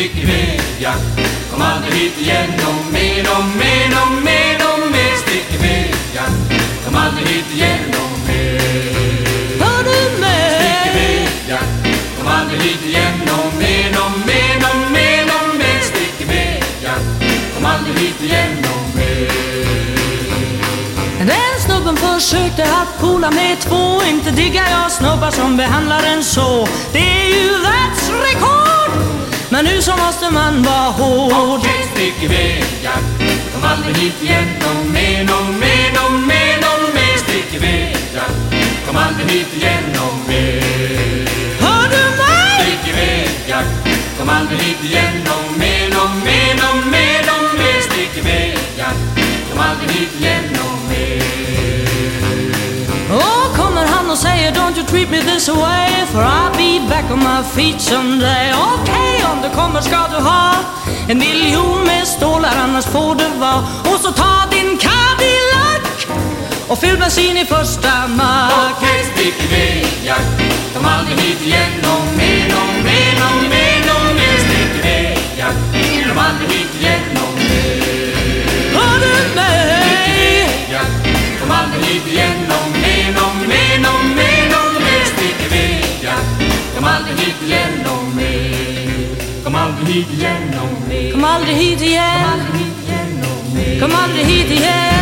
Jack Kom aldrig hit igen och mer och mer och mer och mer. Stick iväg Jack Kom aldrig hit igen och mer. Hör du Stick iväg mig? Jack Kom aldrig hit igen och mer och mer och mer och mer. Stick iväg Jack Kom aldrig hit igen och mer. Den snubben försökte att pola med två. Inte diggar jag snubbar som behandlar en så. Det är ju världsrekord Men nu så måste man vara hård. Okej, stick iväg Jack Kom aldrig hit igen. Och mer och mer och mer och mer Stick iväg Jack Kom aldrig hit igen. Och mer Hör du mig? Stick iväg Jack Kom aldrig hit igen. Och mer och mer och mer och mer Stick iväg Jack Kom aldrig hit igen. Och mer Och kommer han och säger Don't you treat me this way? For be back on my feet someday. Okej, om du kommer ska du ha En miljon med stålar annars får du vara. Och så ta din Cadillac Och fyll bensin i första mack. Okej, stick iväg Jack Kom aldrig hit igen och mer och mer och mer och mer Stick iväg Jack Kom aldrig hit igen. Aldrig hit igen och mer Kom aldrig hit igen. Och mer Kom aldrig hit igen Kom aldrig hit igen